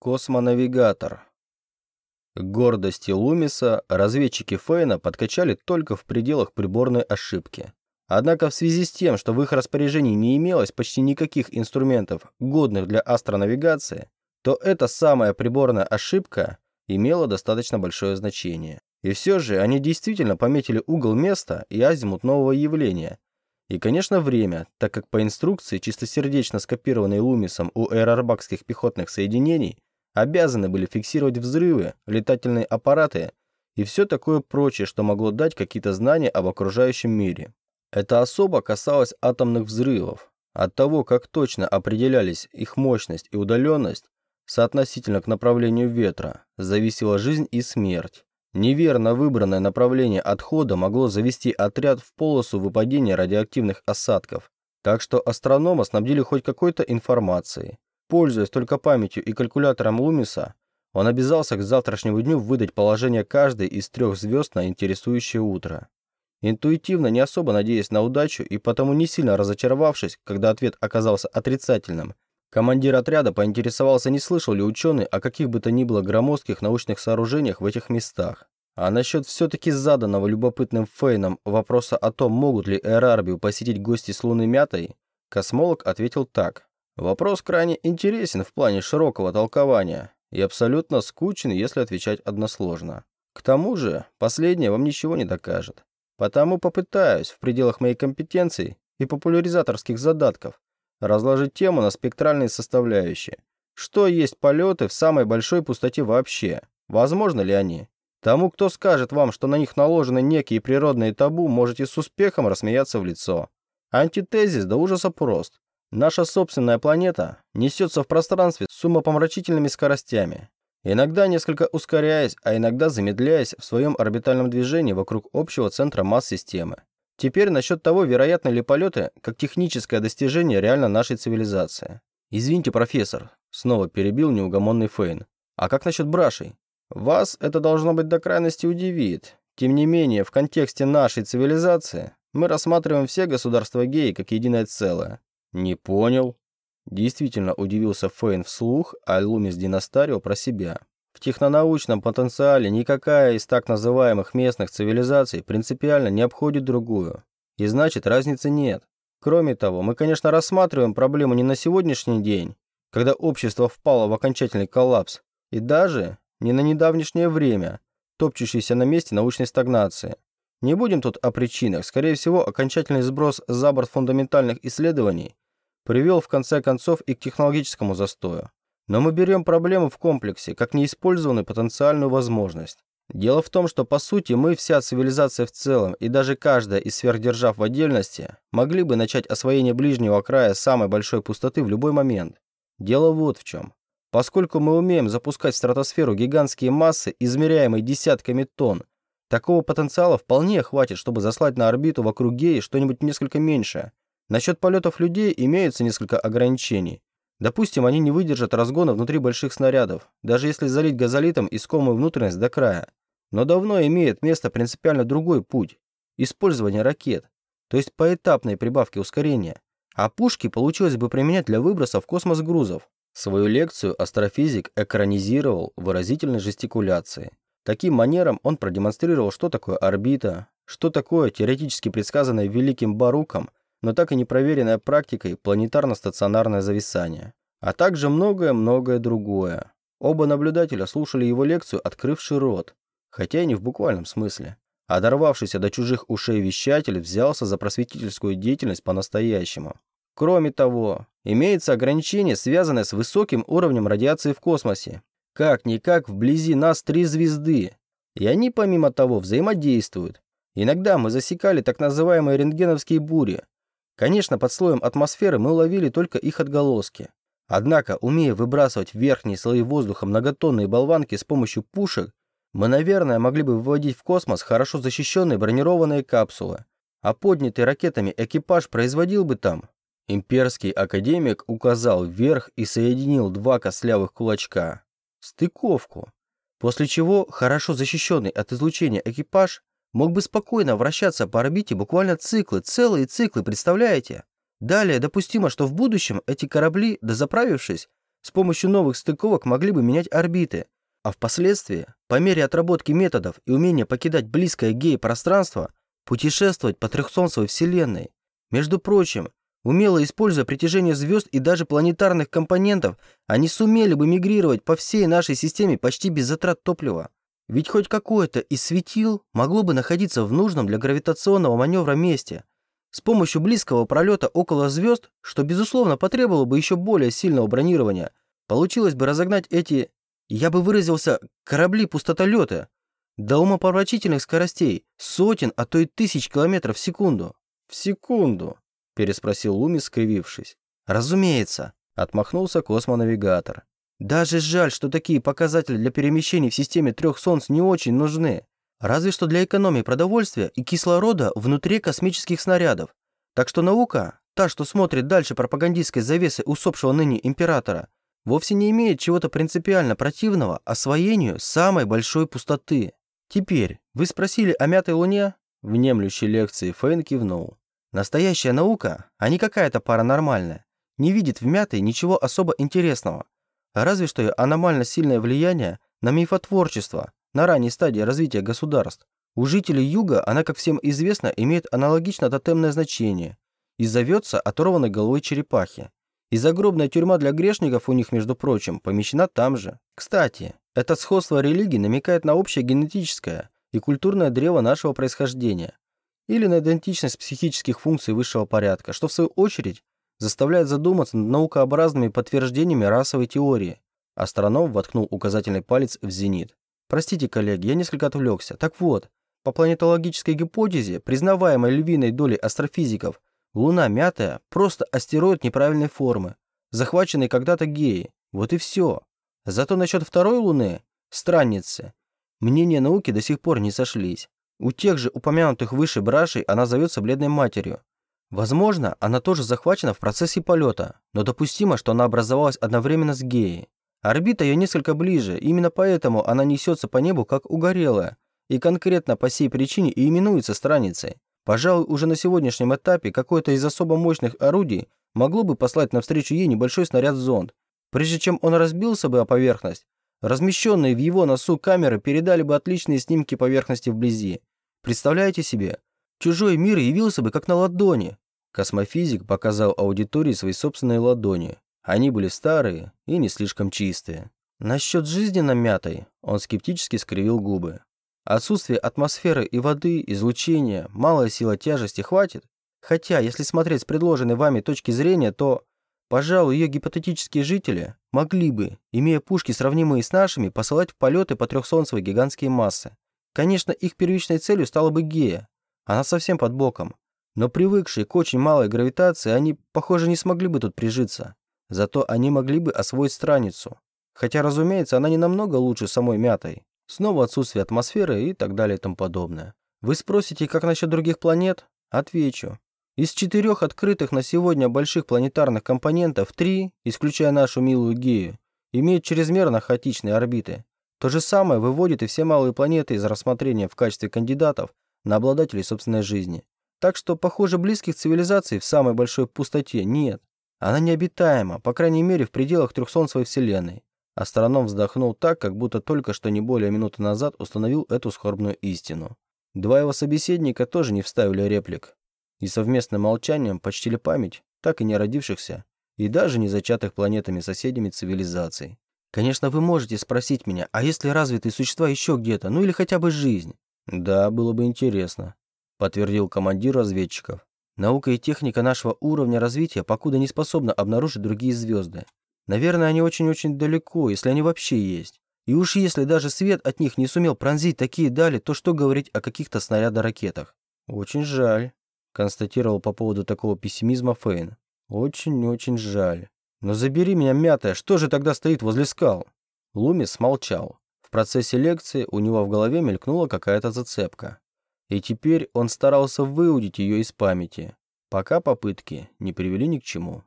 Космонавигатор. Гордости Лумиса разведчики Фейна подкачали только в пределах приборной ошибки. Однако в связи с тем, что в их распоряжении не имелось почти никаких инструментов, годных для астронавигации, то эта самая приборная ошибка имела достаточно большое значение. И все же они действительно пометили угол места и азимут нового явления. И, конечно, время, так как по инструкции, чистосердечно скопированной Лумисом у аэроарбакских пехотных соединений, обязаны были фиксировать взрывы, летательные аппараты и все такое прочее, что могло дать какие-то знания об окружающем мире. Это особо касалось атомных взрывов. От того, как точно определялись их мощность и удаленность, соотносительно к направлению ветра, зависела жизнь и смерть. Неверно выбранное направление отхода могло завести отряд в полосу выпадения радиоактивных осадков, так что астронома снабдили хоть какой-то информацией. Пользуясь только памятью и калькулятором Лумиса, он обязался к завтрашнему дню выдать положение каждой из трех звезд на интересующее утро. Интуитивно, не особо надеясь на удачу и потому не сильно разочаровавшись, когда ответ оказался отрицательным, командир отряда поинтересовался, не слышал ли ученый о каких бы то ни было громоздких научных сооружениях в этих местах. А насчет все-таки заданного любопытным Фейном вопроса о том, могут ли Эрарбию посетить гости с лунной мятой, космолог ответил так. Вопрос крайне интересен в плане широкого толкования и абсолютно скучен, если отвечать односложно. К тому же, последнее вам ничего не докажет. Потому попытаюсь в пределах моей компетенции и популяризаторских задатков разложить тему на спектральные составляющие. Что есть полеты в самой большой пустоте вообще? Возможно ли они? Тому, кто скажет вам, что на них наложены некие природные табу, можете с успехом рассмеяться в лицо. Антитезис до ужаса прост. Наша собственная планета несется в пространстве с умопомрачительными скоростями, иногда несколько ускоряясь, а иногда замедляясь в своем орбитальном движении вокруг общего центра масс системы. Теперь насчет того, вероятны ли полеты, как техническое достижение реально нашей цивилизации. «Извините, профессор», — снова перебил неугомонный Фейн. «А как насчет брашей? Вас это должно быть до крайности удивит. Тем не менее, в контексте нашей цивилизации мы рассматриваем все государства геи как единое целое. «Не понял». Действительно удивился Фейн вслух, а Лумис Династарио про себя. В технонаучном потенциале никакая из так называемых местных цивилизаций принципиально не обходит другую. И значит, разницы нет. Кроме того, мы, конечно, рассматриваем проблему не на сегодняшний день, когда общество впало в окончательный коллапс, и даже не на недавнешнее время, топчущейся на месте научной стагнации. Не будем тут о причинах, скорее всего, окончательный сброс за борт фундаментальных исследований привел в конце концов и к технологическому застою. Но мы берем проблему в комплексе, как неиспользованную потенциальную возможность. Дело в том, что по сути мы, вся цивилизация в целом и даже каждая из сверхдержав в отдельности могли бы начать освоение ближнего края самой большой пустоты в любой момент. Дело вот в чем. Поскольку мы умеем запускать в стратосферу гигантские массы, измеряемые десятками тонн, такого потенциала вполне хватит, чтобы заслать на орбиту вокруг Геи что-нибудь несколько меньшее, Насчет полетов людей имеются несколько ограничений. Допустим, они не выдержат разгона внутри больших снарядов, даже если залить газолитом искомую внутренность до края. Но давно имеет место принципиально другой путь – использование ракет, то есть поэтапной прибавки ускорения. А пушки получилось бы применять для выброса в космос грузов. Свою лекцию астрофизик экранизировал выразительной жестикуляцией. Таким манером он продемонстрировал, что такое орбита, что такое теоретически предсказанное великим Баруком но так и не проверенная практикой планетарно-стационарное зависание, а также многое-многое другое. Оба наблюдателя слушали его лекцию, открывший рот, хотя и не в буквальном смысле. Одорвавшийся до чужих ушей вещатель взялся за просветительскую деятельность по-настоящему. Кроме того, имеется ограничение, связанное с высоким уровнем радиации в космосе. Как-никак вблизи нас три звезды, и они, помимо того, взаимодействуют. Иногда мы засекали так называемые рентгеновские бури, Конечно, под слоем атмосферы мы уловили только их отголоски. Однако, умея выбрасывать в верхние слои воздуха многотонные болванки с помощью пушек, мы, наверное, могли бы выводить в космос хорошо защищенные бронированные капсулы, а поднятый ракетами экипаж производил бы там. Имперский академик указал вверх и соединил два костлявых кулачка. Стыковку. После чего хорошо защищенный от излучения экипаж Мог бы спокойно вращаться по орбите буквально циклы, целые циклы, представляете? Далее допустимо, что в будущем эти корабли, дозаправившись, с помощью новых стыковок могли бы менять орбиты, а впоследствии, по мере отработки методов и умения покидать близкое гей-пространство, путешествовать по трехсолнцевой вселенной. Между прочим, умело используя притяжение звезд и даже планетарных компонентов, они сумели бы мигрировать по всей нашей системе почти без затрат топлива. Ведь хоть какое-то из светил могло бы находиться в нужном для гравитационного маневра месте. С помощью близкого пролета около звезд, что безусловно потребовало бы еще более сильного бронирования, получилось бы разогнать эти, я бы выразился, корабли-пустотолеты до умопомрачительных скоростей, сотен, а то и тысяч километров в секунду. В секунду, переспросил Луми, скривившись. Разумеется, отмахнулся космонавигатор. Даже жаль, что такие показатели для перемещений в системе трех солнц не очень нужны. Разве что для экономии продовольствия и кислорода внутри космических снарядов. Так что наука, та, что смотрит дальше пропагандистской завесы усопшего ныне императора, вовсе не имеет чего-то принципиально противного освоению самой большой пустоты. Теперь, вы спросили о мятой луне? Внемлющей лекции Фейн кивнул. Настоящая наука, а не какая-то паранормальная, не видит в мятой ничего особо интересного. Разве что ее аномально сильное влияние на мифотворчество на ранней стадии развития государств. У жителей Юга она, как всем известно, имеет аналогично тотемное значение и зовется оторванной головой черепахи. И загробная тюрьма для грешников у них, между прочим, помещена там же. Кстати, это сходство религий намекает на общее генетическое и культурное древо нашего происхождения или на идентичность психических функций высшего порядка, что в свою очередь заставляет задуматься над наукообразными подтверждениями расовой теории. Астроном воткнул указательный палец в зенит. Простите, коллеги, я несколько отвлекся. Так вот, по планетологической гипотезе, признаваемой львиной долей астрофизиков, Луна мятая – просто астероид неправильной формы, захваченный когда-то геи. Вот и все. Зато насчет второй Луны – странницы. Мнения науки до сих пор не сошлись. У тех же упомянутых выше брашей она зовется бледной матерью. Возможно, она тоже захвачена в процессе полета, но допустимо, что она образовалась одновременно с геей. Орбита ее несколько ближе, именно поэтому она несется по небу как угорелая, и конкретно по сей причине и именуется страницей. Пожалуй, уже на сегодняшнем этапе какое-то из особо мощных орудий могло бы послать навстречу ей небольшой снаряд-зонд. Прежде чем он разбился бы о поверхность, размещенные в его носу камеры передали бы отличные снимки поверхности вблизи. Представляете себе? Чужой мир явился бы как на ладони. Космофизик показал аудитории свои собственные ладони. Они были старые и не слишком чистые. Насчет жизненно мятой он скептически скривил губы. Отсутствие атмосферы и воды, излучения, малая сила тяжести хватит? Хотя, если смотреть с предложенной вами точки зрения, то, пожалуй, ее гипотетические жители могли бы, имея пушки, сравнимые с нашими, посылать в полеты по трехсолнцевой гигантские массы. Конечно, их первичной целью стала бы Гея, она совсем под боком. Но привыкшие к очень малой гравитации, они, похоже, не смогли бы тут прижиться. Зато они могли бы освоить страницу. Хотя, разумеется, она не намного лучше самой мятой. Снова отсутствие атмосферы и так далее и тому подобное. Вы спросите, как насчет других планет? Отвечу. Из четырех открытых на сегодня больших планетарных компонентов, три, исключая нашу милую Гею, имеют чрезмерно хаотичные орбиты. То же самое выводит и все малые планеты из рассмотрения в качестве кандидатов на обладателей собственной жизни. Так что, похоже, близких цивилизаций в самой большой пустоте нет. Она необитаема, по крайней мере, в пределах трехсолнцевой вселенной. Астроном вздохнул так, как будто только что не более минуты назад установил эту скорбную истину. Два его собеседника тоже не вставили реплик. И совместным молчанием почтили память так и не родившихся и даже не зачатых планетами-соседями цивилизаций. Конечно, вы можете спросить меня, а есть ли развитые существа еще где-то, ну или хотя бы жизнь? «Да, было бы интересно», – подтвердил командир разведчиков. «Наука и техника нашего уровня развития покуда не способны обнаружить другие звезды. Наверное, они очень-очень далеко, если они вообще есть. И уж если даже свет от них не сумел пронзить такие дали, то что говорить о каких-то снарядо-ракетах? Очень жаль», – констатировал по поводу такого пессимизма Фейн. «Очень-очень жаль. Но забери меня, мятая, что же тогда стоит возле скал?» Лумис молчал. В процессе лекции у него в голове мелькнула какая-то зацепка. И теперь он старался выудить ее из памяти, пока попытки не привели ни к чему.